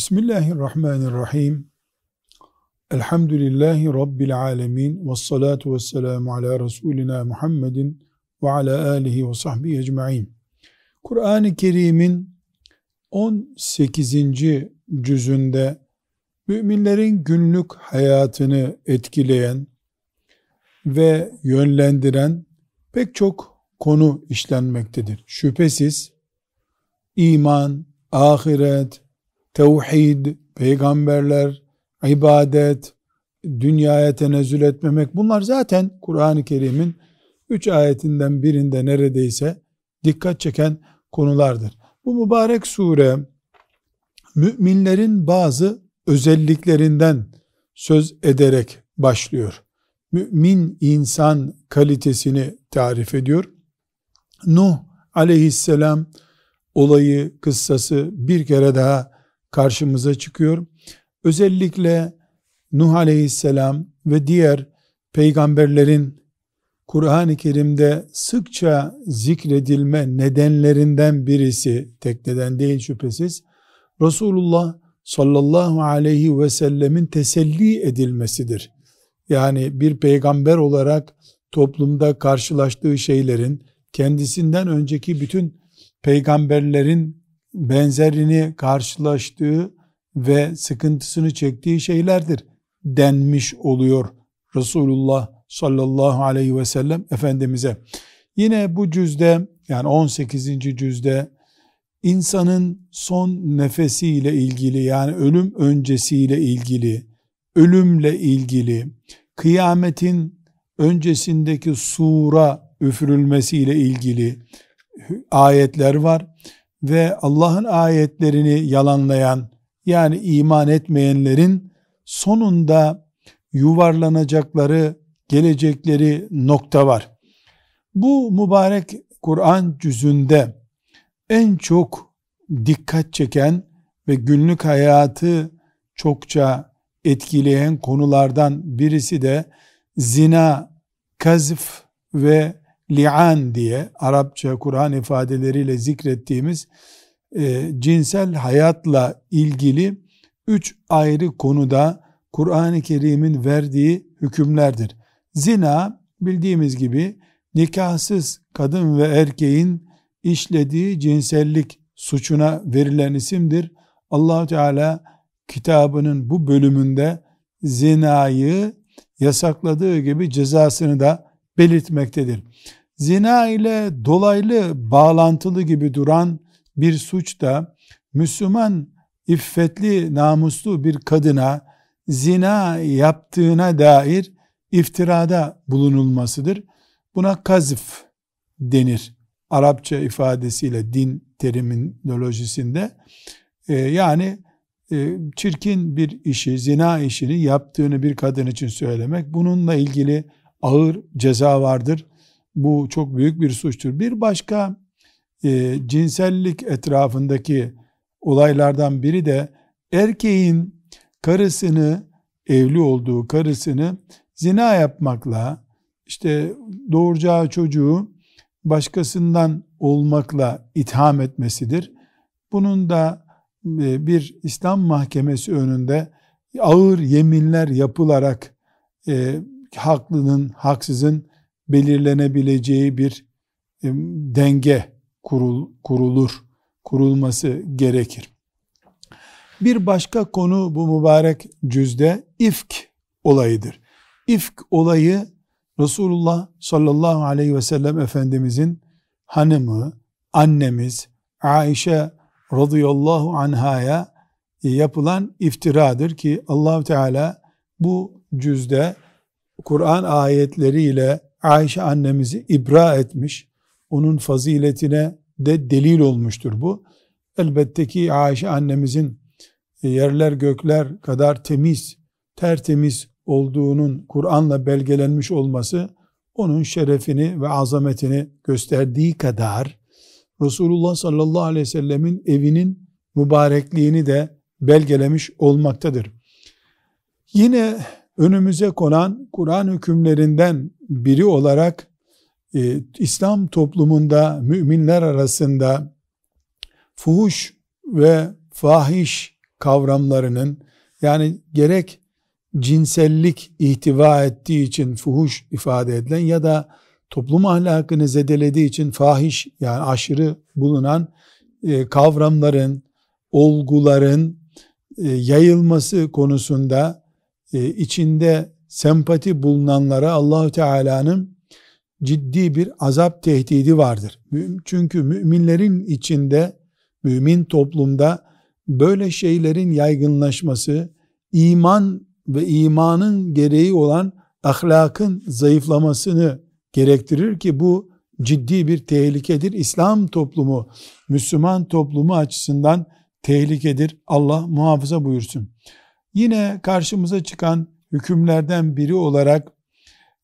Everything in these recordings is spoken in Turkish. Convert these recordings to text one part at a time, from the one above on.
Bismillahirrahmanirrahim. Elhamdülillahi Rabbil alemin. Ve salatu ve selamu ala Resulina Muhammedin ve ala alihi ve sahbihi ecma'in. Kur'an-ı Kerim'in 18. cüzünde müminlerin günlük hayatını etkileyen ve yönlendiren pek çok konu işlenmektedir. Şüphesiz iman, ahiret, tevhid, peygamberler, ibadet, dünyaya tenezzül etmemek bunlar zaten Kur'an-ı Kerim'in üç ayetinden birinde neredeyse dikkat çeken konulardır. Bu mübarek sure müminlerin bazı özelliklerinden söz ederek başlıyor. Mümin insan kalitesini tarif ediyor. Nuh aleyhisselam olayı, kıssası bir kere daha karşımıza çıkıyor. Özellikle Nuh aleyhisselam ve diğer peygamberlerin Kur'an-ı Kerim'de sıkça zikredilme nedenlerinden birisi, tek neden değil şüphesiz, Resulullah sallallahu aleyhi ve sellemin teselli edilmesidir. Yani bir peygamber olarak toplumda karşılaştığı şeylerin kendisinden önceki bütün peygamberlerin benzerini karşılaştığı ve sıkıntısını çektiği şeylerdir denmiş oluyor Resulullah sallallahu aleyhi ve sellem Efendimiz'e. Yine bu cüzde yani 18. cüzde insanın son nefesiyle ilgili yani ölüm öncesiyle ilgili, ölümle ilgili, kıyametin öncesindeki sura üfürülmesiyle ilgili ayetler var ve Allah'ın ayetlerini yalanlayan yani iman etmeyenlerin sonunda yuvarlanacakları, gelecekleri nokta var. Bu mübarek Kur'an cüzünde en çok dikkat çeken ve günlük hayatı çokça etkileyen konulardan birisi de zina, kazf ve li'an diye Arapça Kur'an ifadeleriyle zikrettiğimiz e, cinsel hayatla ilgili üç ayrı konuda Kur'an-ı Kerim'in verdiği hükümlerdir. Zina bildiğimiz gibi nikahsız kadın ve erkeğin işlediği cinsellik suçuna verilen isimdir. allah Teala kitabının bu bölümünde zinayı yasakladığı gibi cezasını da belirtmektedir zina ile dolaylı bağlantılı gibi duran bir suç da Müslüman iffetli namuslu bir kadına zina yaptığına dair iftirada bulunulmasıdır. Buna kazıf denir. Arapça ifadesiyle din terminolojisinde ee, yani e, çirkin bir işi, zina işini yaptığını bir kadın için söylemek, bununla ilgili ağır ceza vardır. Bu çok büyük bir suçtur. Bir başka e, cinsellik etrafındaki olaylardan biri de erkeğin karısını, evli olduğu karısını zina yapmakla, işte doğuracağı çocuğu başkasından olmakla itham etmesidir. Bunun da e, bir İslam mahkemesi önünde ağır yeminler yapılarak e, haklının, haksızın belirlenebileceği bir denge kurul, kurulur, kurulması gerekir. Bir başka konu bu mübarek cüzde ifk olayıdır. İfk olayı Resulullah sallallahu aleyhi ve sellem Efendimizin hanımı, annemiz Aişe radıyallahu anhaya yapılan iftiradır ki allah Teala bu cüzde Kur'an ayetleriyle Ayşe annemizi ibra etmiş. Onun faziletine de delil olmuştur bu. Elbette ki Ayşe annemizin yerler gökler kadar temiz, tertemiz olduğunun Kur'an'la belgelenmiş olması onun şerefini ve azametini gösterdiği kadar Resulullah sallallahu aleyhi ve sellemin evinin mübarekliğini de belgelemiş olmaktadır. Yine önümüze konan Kur'an hükümlerinden biri olarak e, İslam toplumunda müminler arasında fuhuş ve fahiş kavramlarının yani gerek cinsellik ihtiva ettiği için fuhuş ifade edilen ya da toplum ahlakını zedelediği için fahiş yani aşırı bulunan e, kavramların, olguların e, yayılması konusunda e, içinde sempati bulunanlara Allahü Teala'nın ciddi bir azap tehdidi vardır. Çünkü müminlerin içinde, mümin toplumda böyle şeylerin yaygınlaşması, iman ve imanın gereği olan ahlakın zayıflamasını gerektirir ki bu ciddi bir tehlikedir. İslam toplumu, Müslüman toplumu açısından tehlikedir. Allah muhafaza buyursun. Yine karşımıza çıkan hükümlerden biri olarak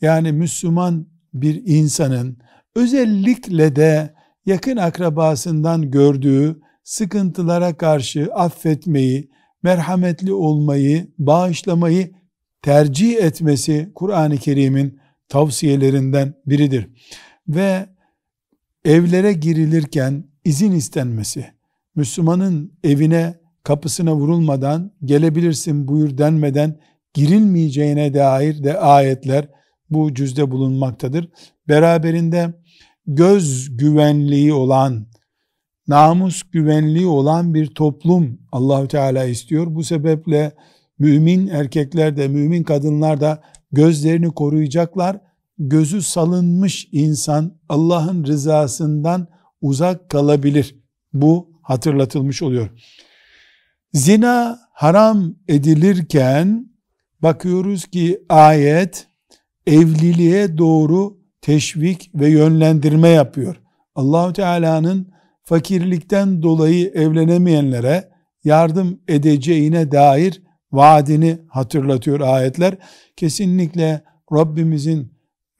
yani Müslüman bir insanın özellikle de yakın akrabasından gördüğü sıkıntılara karşı affetmeyi, merhametli olmayı, bağışlamayı tercih etmesi Kur'an-ı Kerim'in tavsiyelerinden biridir. Ve evlere girilirken izin istenmesi, Müslümanın evine kapısına vurulmadan gelebilirsin buyur denmeden girilmeyeceğine dair de ayetler bu cüzde bulunmaktadır. Beraberinde göz güvenliği olan, namus güvenliği olan bir toplum Allahü Teala istiyor. Bu sebeple mümin erkekler de mümin kadınlar da gözlerini koruyacaklar. Gözü salınmış insan Allah'ın rızasından uzak kalabilir. Bu hatırlatılmış oluyor. Zina haram edilirken bakıyoruz ki ayet evliliğe doğru teşvik ve yönlendirme yapıyor. Allahu Teala'nın fakirlikten dolayı evlenemeyenlere yardım edeceğine dair vaadini hatırlatıyor ayetler. Kesinlikle Rabbimizin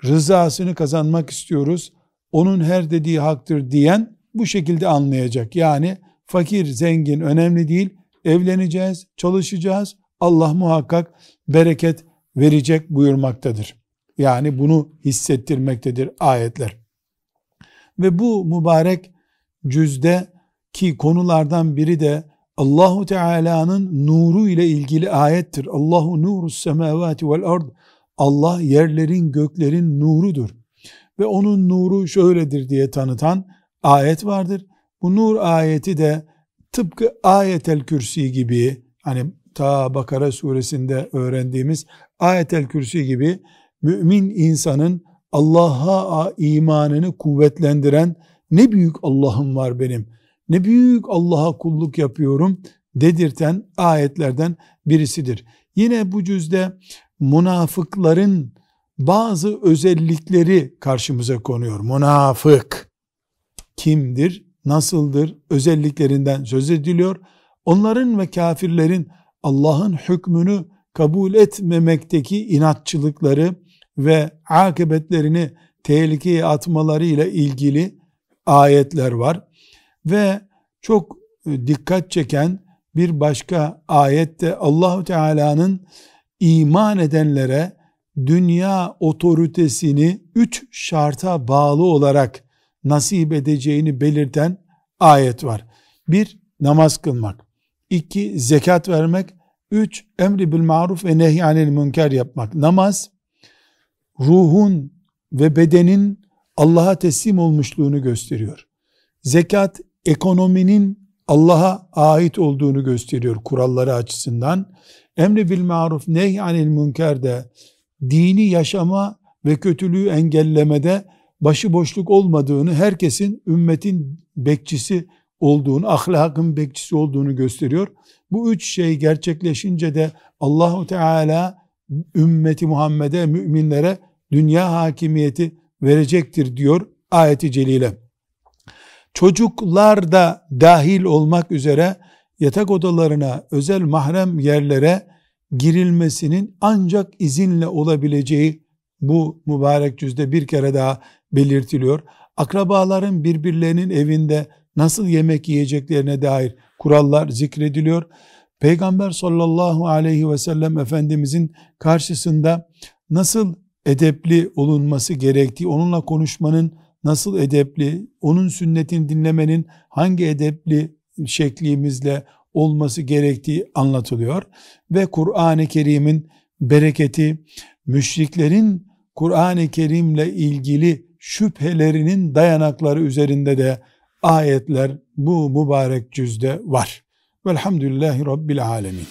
rızasını kazanmak istiyoruz. Onun her dediği haktır diyen bu şekilde anlayacak. Yani fakir, zengin önemli değil. Evleneceğiz, çalışacağız. Allah muhakkak bereket verecek buyurmaktadır. Yani bunu hissettirmektedir ayetler. Ve bu mübarek cüzde ki konulardan biri de Allahu Teala'nın nuru ile ilgili ayettir. Allahu nuru semavati vel ard. Allah yerlerin göklerin nurudur. Ve onun nuru şöyledir diye tanıtan ayet vardır. Bu nur ayeti de tıpkı ayetel kürsi gibi hani ta Bakara suresinde öğrendiğimiz ayetel kürsi gibi mümin insanın Allah'a imanını kuvvetlendiren ne büyük Allah'ım var benim, ne büyük Allah'a kulluk yapıyorum dedirten ayetlerden birisidir. Yine bu cüzde münafıkların bazı özellikleri karşımıza konuyor. Münafık kimdir, nasıldır, özelliklerinden söz ediliyor. Onların ve kafirlerin Allah'ın hükmünü kabul etmemekteki inatçılıkları ve akıbetlerini tehlikeye atmaları ile ilgili ayetler var. Ve çok e, dikkat çeken bir başka ayette Allahu Teala'nın iman edenlere dünya otoritesini üç şarta bağlı olarak nasip edeceğini belirten ayet var. Bir, namaz kılmak. İki zekat vermek. Üç, emri bil maruf ve nehyanil münker yapmak. Namaz, ruhun ve bedenin Allah'a teslim olmuşluğunu gösteriyor. Zekat ekonominin Allah'a ait olduğunu gösteriyor kuralları açısından. Emri bil maruf nehyanil münker de dini yaşama ve kötülüğü engellemede başıboşluk olmadığını, herkesin ümmetin bekçisi olduğunu, ahlakın bekçisi olduğunu gösteriyor. Bu üç şey gerçekleşince de Allahu Teala ümmeti Muhammed'e, müminlere dünya hakimiyeti verecektir diyor ayeti celile. Çocuklar da dahil olmak üzere yatak odalarına, özel mahrem yerlere girilmesinin ancak izinle olabileceği bu mübarek cüzde bir kere daha belirtiliyor. Akrabaların birbirlerinin evinde nasıl yemek yiyeceklerine dair kurallar zikrediliyor. Peygamber sallallahu aleyhi ve sellem Efendimizin karşısında nasıl edepli olunması gerektiği, onunla konuşmanın nasıl edepli, onun sünnetini dinlemenin hangi edepli şeklimizle olması gerektiği anlatılıyor ve Kur'an-ı Kerim'in bereketi, müşriklerin Kur'an-ı Kerim'le ilgili şüphelerinin dayanakları üzerinde de ayetler bu mübarek cüzde var. Velhamdülillahi Rabbil Alemin.